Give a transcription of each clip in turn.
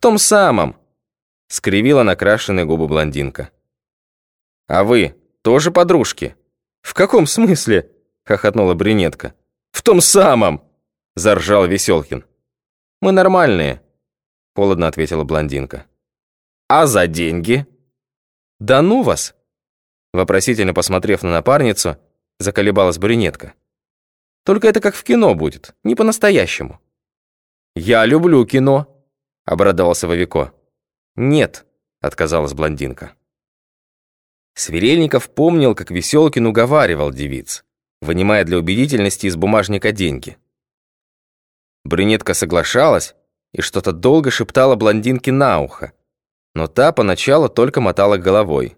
том самом!» — скривила накрашенные губы блондинка. «А вы тоже подружки?» «В каком смысле?» — хохотнула брюнетка. «В том самом!» — заржал Веселкин. «Мы нормальные», — холодно ответила блондинка. «А за деньги?» «Да ну вас!» Вопросительно посмотрев на напарницу, заколебалась брюнетка. «Только это как в кино будет, не по-настоящему». «Я люблю кино», — обрадовался Вовико. «Нет», — отказалась блондинка. Сверельников помнил, как Веселкин уговаривал девиц, вынимая для убедительности из бумажника деньги. Брюнетка соглашалась и что-то долго шептала блондинке на ухо, но та поначалу только мотала головой.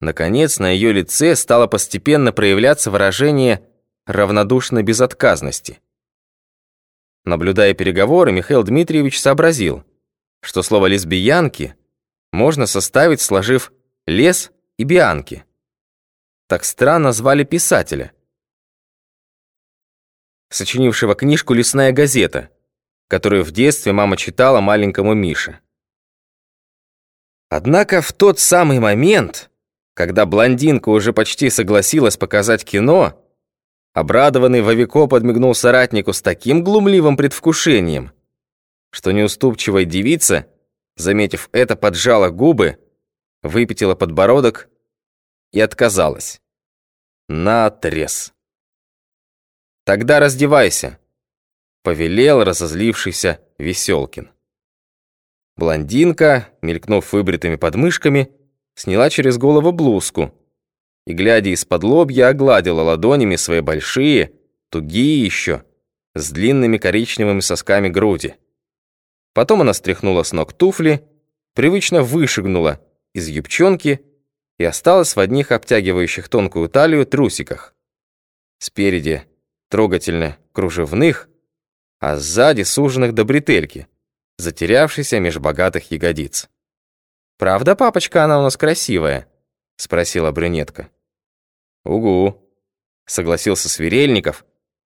Наконец, на ее лице стало постепенно проявляться выражение равнодушной безотказности. Наблюдая переговоры, Михаил Дмитриевич сообразил, что слово «лесбиянки» можно составить, сложив «лес» и «бианки». Так странно звали писателя, сочинившего книжку «Лесная газета», которую в детстве мама читала маленькому Мише. Однако в тот самый момент, когда блондинка уже почти согласилась показать кино, обрадованный Вовико подмигнул соратнику с таким глумливым предвкушением, что неуступчивая девица, заметив это, поджала губы, выпятила подбородок и отказалась. Наотрез. «Тогда раздевайся», — повелел разозлившийся Веселкин. Блондинка, мелькнув выбритыми подмышками, сняла через голову блузку и, глядя из-под лобья, огладила ладонями свои большие, тугие еще, с длинными коричневыми сосками груди. Потом она стряхнула с ног туфли, привычно вышагнула из юбчонки и осталась в одних обтягивающих тонкую талию трусиках. Спереди трогательно кружевных, а сзади суженных до бретельки, затерявшейся меж богатых ягодиц. «Правда, папочка, она у нас красивая?» — спросила брюнетка. «Угу», — согласился Сверельников,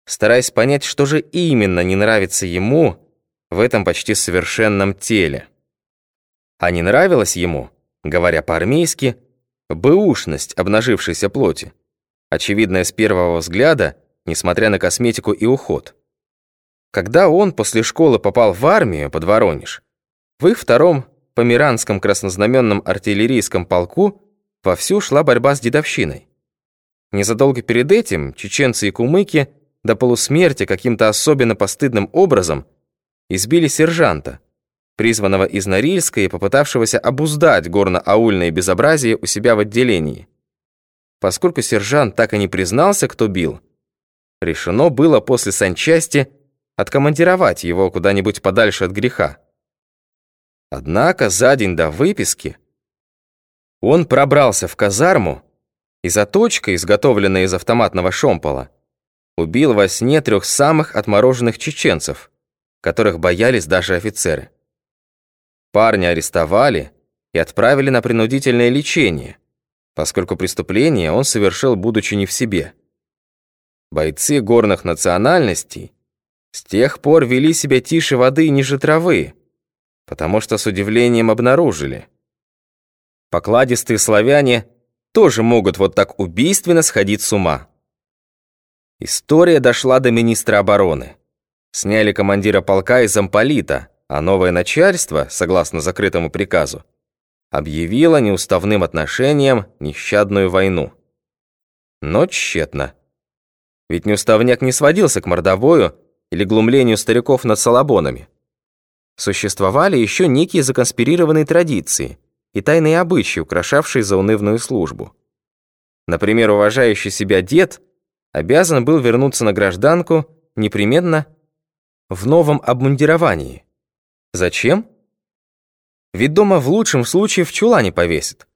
стараясь понять, что же именно не нравится ему в этом почти совершенном теле. А не нравилось ему, говоря по-армейски, бэушность обнажившейся плоти, очевидная с первого взгляда, несмотря на косметику и уход. Когда он после школы попал в армию под Воронеж, в их втором Померанском краснознаменном артиллерийском полку вовсю шла борьба с дедовщиной. Незадолго перед этим чеченцы и кумыки до полусмерти каким-то особенно постыдным образом избили сержанта, призванного из Норильска и попытавшегося обуздать горно-аульное безобразие у себя в отделении. Поскольку сержант так и не признался, кто бил, решено было после санчасти откомандировать его куда-нибудь подальше от греха. Однако за день до выписки он пробрался в казарму и заточкой, изготовленной из автоматного шомпола, убил во сне трех самых отмороженных чеченцев, которых боялись даже офицеры. Парня арестовали и отправили на принудительное лечение, поскольку преступление он совершил, будучи не в себе. Бойцы горных национальностей с тех пор вели себя тише воды и ниже травы, потому что с удивлением обнаружили. Покладистые славяне тоже могут вот так убийственно сходить с ума. История дошла до министра обороны. Сняли командира полка из замполита, а новое начальство, согласно закрытому приказу, объявило неуставным отношением нещадную войну. Но тщетно. Ведь неуставняк не сводился к мордовою или глумлению стариков над салабонами. Существовали еще некие законспирированные традиции и тайные обычаи, украшавшие заунывную службу. Например, уважающий себя дед обязан был вернуться на гражданку непременно в новом обмундировании. Зачем? Ведь дома в лучшем случае в чулане повесит,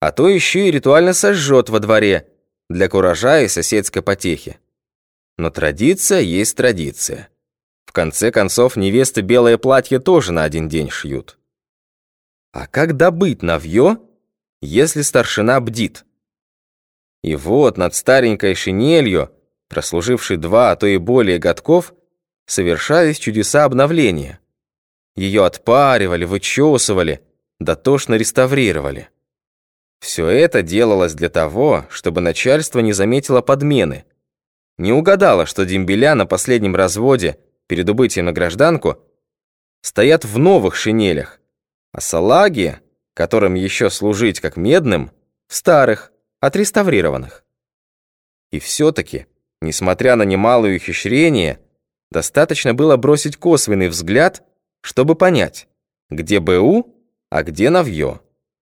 а то еще и ритуально сожжет во дворе для куража и соседской потехи. Но традиция есть традиция. В конце концов, невесты белое платье тоже на один день шьют. А как добыть навье, если старшина бдит? И вот над старенькой шинелью, прослужившей два, а то и более годков, совершались чудеса обновления. Ее отпаривали, вычесывали, дотошно реставрировали. Все это делалось для того, чтобы начальство не заметило подмены, не угадало, что дембеля на последнем разводе перед убытием на гражданку стоят в новых шинелях, а салаги, которым еще служить как медным, в старых, отреставрированных. И все-таки, несмотря на немалое ухищрение, достаточно было бросить косвенный взгляд, чтобы понять, где БУ, а где навье.